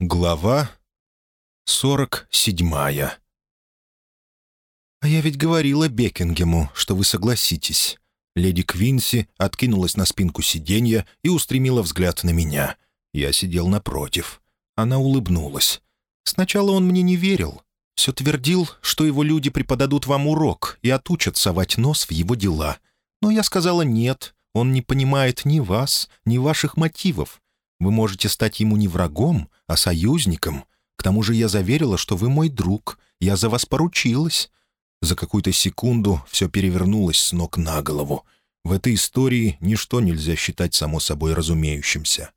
Глава сорок седьмая «А я ведь говорила Бекингему, что вы согласитесь». Леди Квинси откинулась на спинку сиденья и устремила взгляд на меня. Я сидел напротив. Она улыбнулась. Сначала он мне не верил. Все твердил, что его люди преподадут вам урок и отучат совать нос в его дела. Но я сказала нет, он не понимает ни вас, ни ваших мотивов. Вы можете стать ему не врагом, а союзником. К тому же я заверила, что вы мой друг. Я за вас поручилась». За какую-то секунду все перевернулось с ног на голову. В этой истории ничто нельзя считать само собой разумеющимся.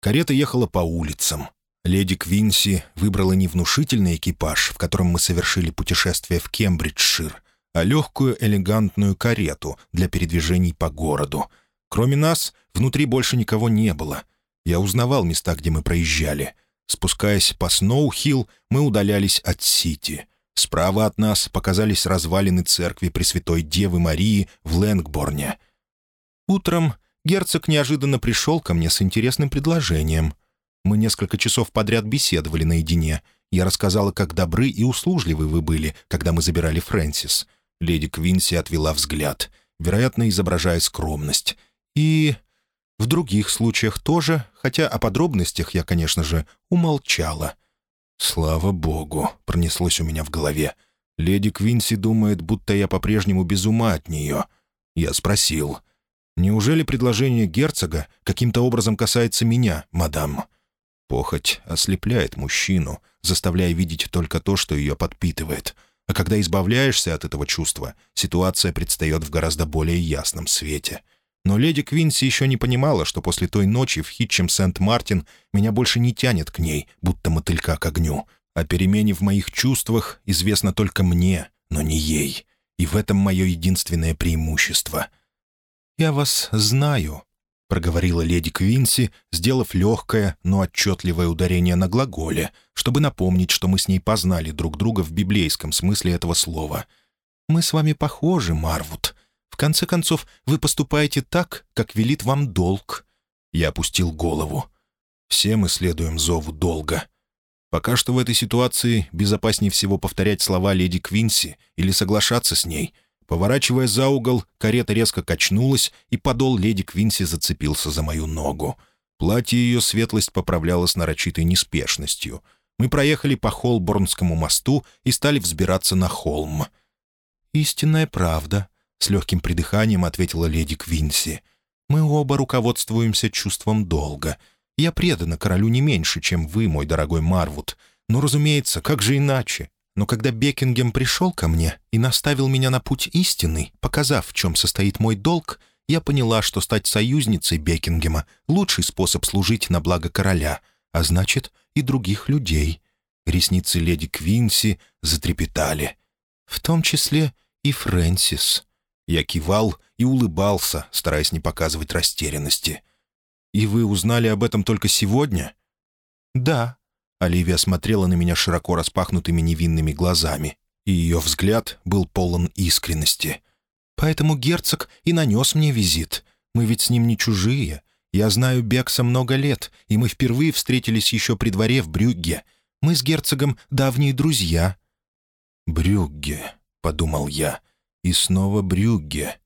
Карета ехала по улицам. Леди Квинси выбрала не внушительный экипаж, в котором мы совершили путешествие в Кембриджшир, а легкую элегантную карету для передвижений по городу. Кроме нас, внутри больше никого не было — я узнавал места, где мы проезжали. Спускаясь по Сноу-Хилл, мы удалялись от Сити. Справа от нас показались развалины церкви Пресвятой Девы Марии в Лэнгборне. Утром герцог неожиданно пришел ко мне с интересным предложением. Мы несколько часов подряд беседовали наедине. Я рассказала, как добры и услужливы вы были, когда мы забирали Фрэнсис. Леди Квинси отвела взгляд, вероятно, изображая скромность. И в других случаях тоже, хотя о подробностях я, конечно же, умолчала. «Слава богу!» — пронеслось у меня в голове. «Леди Квинси думает, будто я по-прежнему без ума от нее». Я спросил. «Неужели предложение герцога каким-то образом касается меня, мадам?» Похоть ослепляет мужчину, заставляя видеть только то, что ее подпитывает. А когда избавляешься от этого чувства, ситуация предстает в гораздо более ясном свете — но леди Квинси еще не понимала, что после той ночи в Хитчем Сент-Мартин меня больше не тянет к ней, будто мотылька к огню. О перемене в моих чувствах известно только мне, но не ей. И в этом мое единственное преимущество. «Я вас знаю», — проговорила леди Квинси, сделав легкое, но отчетливое ударение на глаголе, чтобы напомнить, что мы с ней познали друг друга в библейском смысле этого слова. «Мы с вами похожи, Марвуд. В конце концов, вы поступаете так, как велит вам долг». Я опустил голову. «Все мы следуем зову долга. Пока что в этой ситуации безопаснее всего повторять слова леди Квинси или соглашаться с ней». Поворачивая за угол, карета резко качнулась, и подол леди Квинси зацепился за мою ногу. Платье ее светлость поправляла с нарочитой неспешностью. Мы проехали по Холборнскому мосту и стали взбираться на холм. «Истинная правда», — с легким придыханием ответила леди Квинси. «Мы оба руководствуемся чувством долга. Я предана королю не меньше, чем вы, мой дорогой Марвуд. Но, разумеется, как же иначе? Но когда Бекингем пришел ко мне и наставил меня на путь истины, показав, в чем состоит мой долг, я поняла, что стать союзницей Бекингема — лучший способ служить на благо короля, а значит, и других людей». Ресницы леди Квинси затрепетали. «В том числе и Фрэнсис». Я кивал и улыбался, стараясь не показывать растерянности. «И вы узнали об этом только сегодня?» «Да». Оливия смотрела на меня широко распахнутыми невинными глазами, и ее взгляд был полон искренности. «Поэтому герцог и нанес мне визит. Мы ведь с ним не чужие. Я знаю Бекса много лет, и мы впервые встретились еще при дворе в Брюгге. Мы с герцогом давние друзья». «Брюгге», — подумал я, — и снова Брюгге.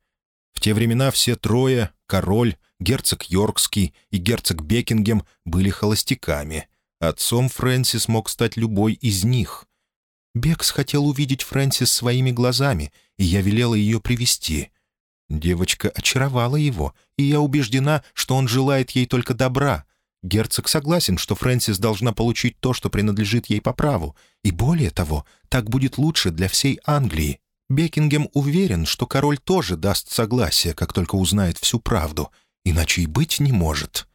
В те времена все трое — король, герцог Йоркский и герцог Бекингем — были холостяками. Отцом Фрэнсис мог стать любой из них. Бекс хотел увидеть Фрэнсис своими глазами, и я велела ее привести. Девочка очаровала его, и я убеждена, что он желает ей только добра. Герцог согласен, что Фрэнсис должна получить то, что принадлежит ей по праву, и более того, так будет лучше для всей Англии. Бекингем уверен, что король тоже даст согласие, как только узнает всю правду, иначе и быть не может.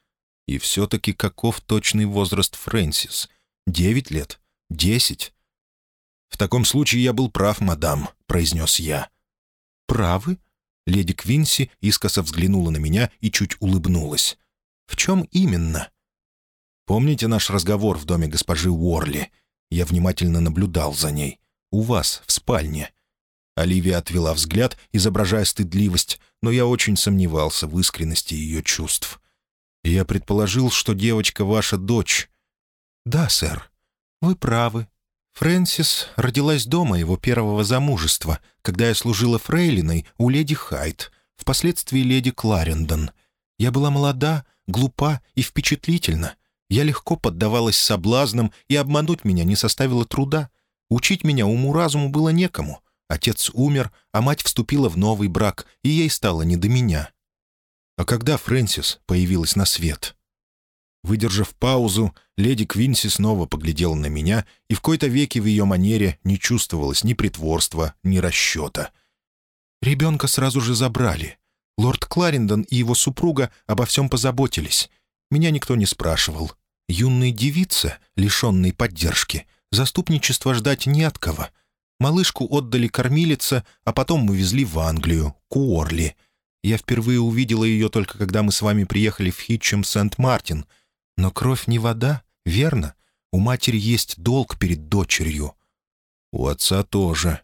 И все-таки каков точный возраст Фрэнсис? Девять лет? Десять? «В таком случае я был прав, мадам», — произнес я. «Правы?» Леди Квинси искоса взглянула на меня и чуть улыбнулась. «В чем именно?» «Помните наш разговор в доме госпожи Уорли?» Я внимательно наблюдал за ней. «У вас, в спальне. Оливия отвела взгляд, изображая стыдливость, но я очень сомневался в искренности ее чувств. «Я предположил, что девочка ваша дочь». «Да, сэр. Вы правы. Фрэнсис родилась до моего первого замужества, когда я служила фрейлиной у леди Хайт, впоследствии леди Кларендон. Я была молода, глупа и впечатлительна. Я легко поддавалась соблазнам, и обмануть меня не составило труда. Учить меня уму-разуму было некому. Отец умер, а мать вступила в новый брак, и ей стало не до меня. А когда Фрэнсис появилась на свет? Выдержав паузу, леди Квинси снова поглядела на меня, и в кои-то веки в ее манере не чувствовалось ни притворства, ни расчета. Ребенка сразу же забрали. Лорд Кларендон и его супруга обо всем позаботились. Меня никто не спрашивал. Юные девицы, лишенные поддержки, заступничества ждать не от кого. Малышку отдали кормилице, а потом мы везли в Англию, к Уорли. Я впервые увидела ее только когда мы с вами приехали в Хитчем Сент-Мартин. Но кровь не вода, верно? У матери есть долг перед дочерью. У отца тоже.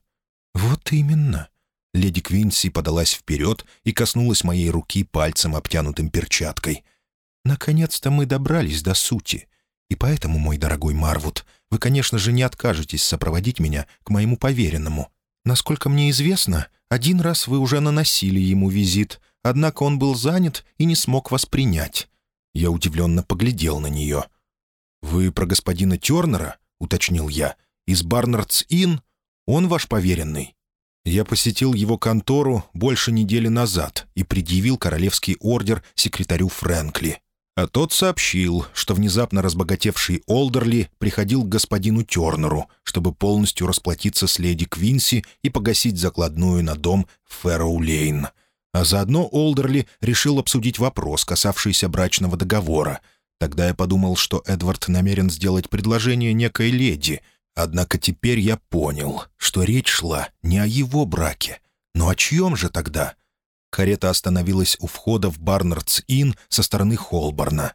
Вот именно. Леди Квинси подалась вперед и коснулась моей руки пальцем, обтянутым перчаткой. «Наконец-то мы добрались до сути. И поэтому, мой дорогой Марвуд, вы, конечно же, не откажетесь сопроводить меня к моему поверенному. Насколько мне известно, один раз вы уже наносили ему визит, однако он был занят и не смог вас принять». Я удивленно поглядел на нее. «Вы про господина Тернера?» — уточнил я. «Из Барнардс-Инн? Он ваш поверенный?» Я посетил его контору больше недели назад и предъявил королевский ордер секретарю Фрэнкли. А тот сообщил, что внезапно разбогатевший Олдерли приходил к господину Тернеру, чтобы полностью расплатиться с леди Квинси и погасить закладную на дом в Фэрроу-Лейн. А заодно Олдерли решил обсудить вопрос, касавшийся брачного договора. Тогда я подумал, что Эдвард намерен сделать предложение некой леди, Однако теперь я понял, что речь шла не о его браке. Но о чьем же тогда? Карета остановилась у входа в Барнардс-Инн со стороны Холборна.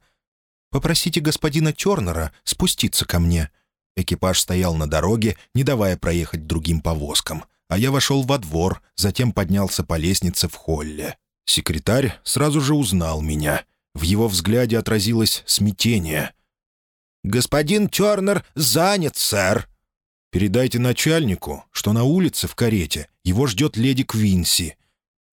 «Попросите господина Тернера спуститься ко мне». Экипаж стоял на дороге, не давая проехать другим повозкам, а я вошел во двор, затем поднялся по лестнице в холле. Секретарь сразу же узнал меня. В его взгляде отразилось смятение. «Господин Тернер занят, сэр». «Передайте начальнику, что на улице в карете его ждет леди Квинси».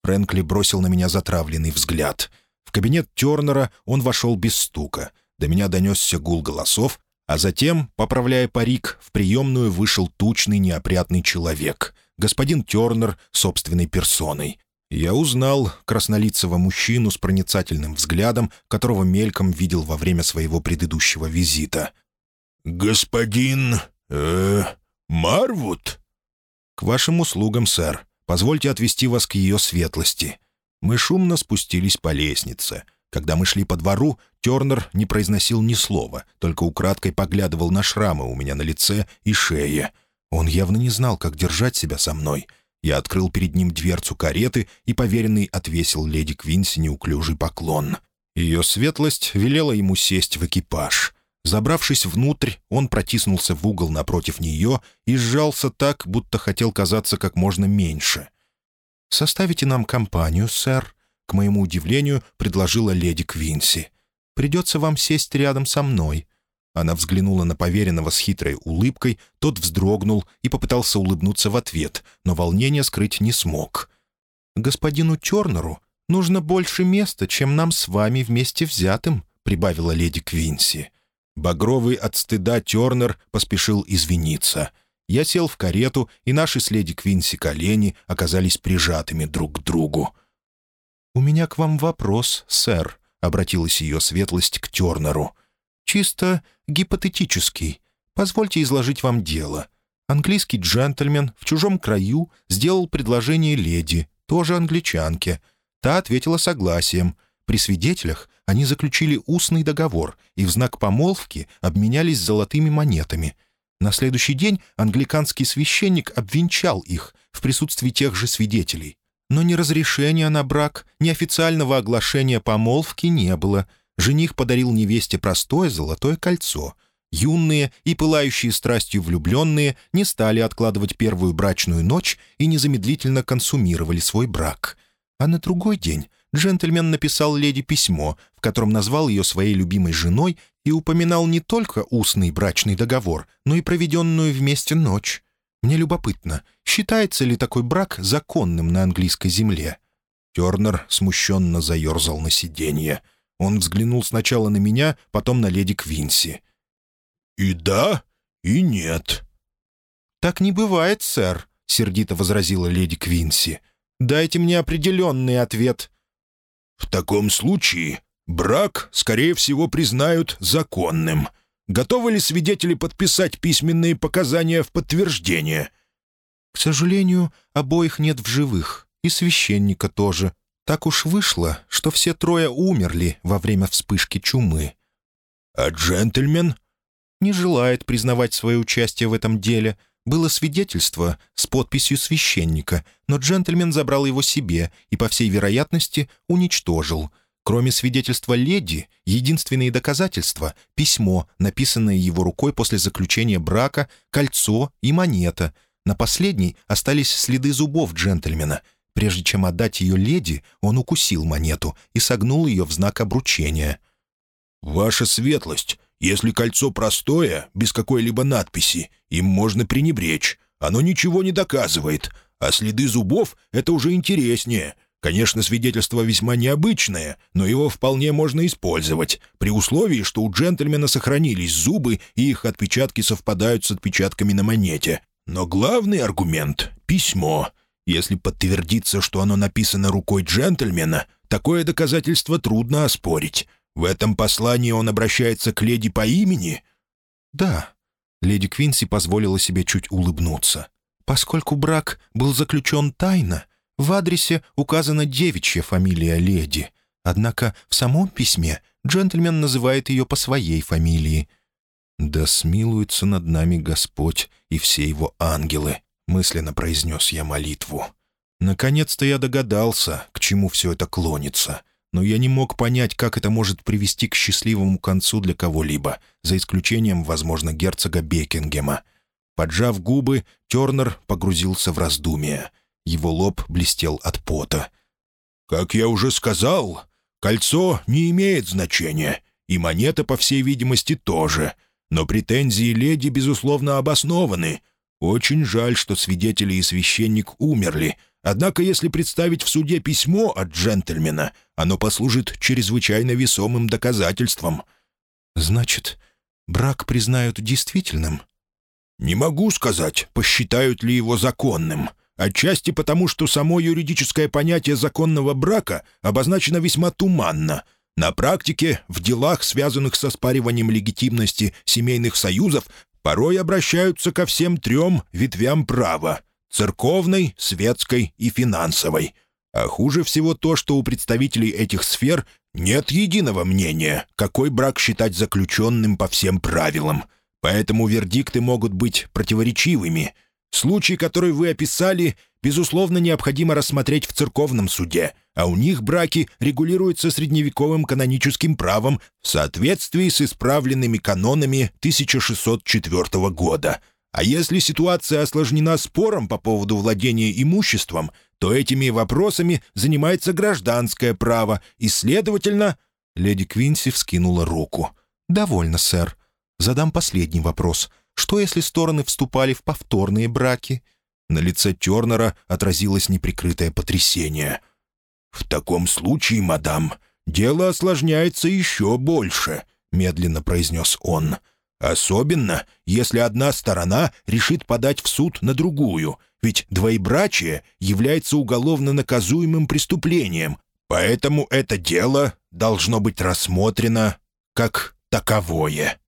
Фрэнкли бросил на меня затравленный взгляд. В кабинет Тернера он вошел без стука. До меня донесся гул голосов, а затем, поправляя парик, в приемную вышел тучный неопрятный человек. Господин Тернер собственной персоной. Я узнал краснолицего мужчину с проницательным взглядом, которого мельком видел во время своего предыдущего визита. «Господин... э... Марвуд?» «К вашим услугам, сэр. Позвольте отвести вас к ее светлости». Мы шумно спустились по лестнице. Когда мы шли по двору, Тернер не произносил ни слова, только украдкой поглядывал на шрамы у меня на лице и шее. Он явно не знал, как держать себя со мной — я открыл перед ним дверцу кареты, и поверенный отвесил леди Квинси неуклюжий поклон. Ее светлость велела ему сесть в экипаж. Забравшись внутрь, он протиснулся в угол напротив нее и сжался так, будто хотел казаться как можно меньше. «Составите нам компанию, сэр», — к моему удивлению предложила леди Квинси. «Придется вам сесть рядом со мной. Она взглянула на поверенного с хитрой улыбкой, тот вздрогнул и попытался улыбнуться в ответ, но волнение скрыть не смог. «Господину Тернеру нужно больше места, чем нам с вами вместе взятым», — прибавила леди Квинси. Багровый от стыда Тернер поспешил извиниться. Я сел в карету, и наши с леди Квинси колени оказались прижатыми друг к другу. «У меня к вам вопрос, сэр», — обратилась ее светлость к Тернеру. «Чисто гипотетический. Позвольте изложить вам дело. Английский джентльмен в чужом краю сделал предложение леди, тоже англичанке. Та ответила согласием. При свидетелях они заключили устный договор и в знак помолвки обменялись золотыми монетами. На следующий день англиканский священник обвенчал их в присутствии тех же свидетелей. Но ни разрешения на брак, ни официального оглашения помолвки не было — жених подарил невесте простое золотое кольцо. Юные и пылающие страстью влюбленные не стали откладывать первую брачную ночь и незамедлительно консумировали свой брак. А на другой день джентльмен написал леди письмо, в котором назвал ее своей любимой женой и упоминал не только устный брачный договор, но и проведенную вместе ночь. Мне любопытно, считается ли такой брак законным на английской земле?» Тернер смущенно заерзал на сиденье. Он взглянул сначала на меня, потом на леди Квинси. «И да, и нет». «Так не бывает, сэр», — сердито возразила леди Квинси. «Дайте мне определенный ответ». «В таком случае брак, скорее всего, признают законным. Готовы ли свидетели подписать письменные показания в подтверждение?» «К сожалению, обоих нет в живых, и священника тоже. Так уж вышло, что все трое умерли во время вспышки чумы». «А джентльмен?» «Не желает признавать свое участие в этом деле. Было свидетельство с подписью священника, но джентльмен забрал его себе и, по всей вероятности, уничтожил». Кроме свидетельства леди, единственные доказательства — письмо, написанное его рукой после заключения брака, кольцо и монета. На последней остались следы зубов джентльмена. Прежде чем отдать ее леди, он укусил монету и согнул ее в знак обручения. «Ваша светлость, если кольцо простое, без какой-либо надписи, им можно пренебречь. Оно ничего не доказывает. А следы зубов — это уже интереснее. Конечно, свидетельство весьма необычное, но его вполне можно использовать, при условии, что у джентльмена сохранились зубы и их отпечатки совпадают с отпечатками на монете. Но главный аргумент — письмо. Если подтвердится, что оно написано рукой джентльмена, такое доказательство трудно оспорить. В этом послании он обращается к леди по имени? Да. Леди Квинси позволила себе чуть улыбнуться. Поскольку брак был заключен тайно, в адресе указана девичья фамилия леди, однако в самом письме джентльмен называет ее по своей фамилии. «Да смилуется над нами Господь и все его ангелы», — мысленно произнес я молитву. Наконец-то я догадался, к чему все это клонится, но я не мог понять, как это может привести к счастливому концу для кого-либо, за исключением, возможно, герцога Бекингема. Поджав губы, Тернер погрузился в раздумие — его лоб блестел от пота. «Как я уже сказал, кольцо не имеет значения, и монета, по всей видимости, тоже. Но претензии леди, безусловно, обоснованы. Очень жаль, что свидетели и священник умерли. Однако, если представить в суде письмо от джентльмена, оно послужит чрезвычайно весомым доказательством». «Значит, брак признают действительным?» «Не могу сказать, посчитают ли его законным». Отчасти потому, что само юридическое понятие законного брака обозначено весьма туманно. На практике, в делах, связанных со спариванием легитимности семейных союзов, порой обращаются ко всем трем ветвям права — церковной, светской и финансовой. А хуже всего то, что у представителей этих сфер нет единого мнения, какой брак считать заключенным по всем правилам. Поэтому вердикты могут быть противоречивыми — Случай, который вы описали, безусловно, необходимо рассмотреть в церковном суде, а у них браки регулируются средневековым каноническим правом в соответствии с исправленными канонами 1604 года. А если ситуация осложнена спором по поводу владения имуществом, то этими вопросами занимается гражданское право, и, следовательно...» Леди Квинси вскинула руку. «Довольно, сэр. Задам последний вопрос — что, если стороны вступали в повторные браки? На лице Тернера отразилось неприкрытое потрясение. «В таком случае, мадам, дело осложняется еще больше», — медленно произнес он. «Особенно, если одна сторона решит подать в суд на другую, ведь двоебрачие является уголовно наказуемым преступлением, поэтому это дело должно быть рассмотрено как таковое».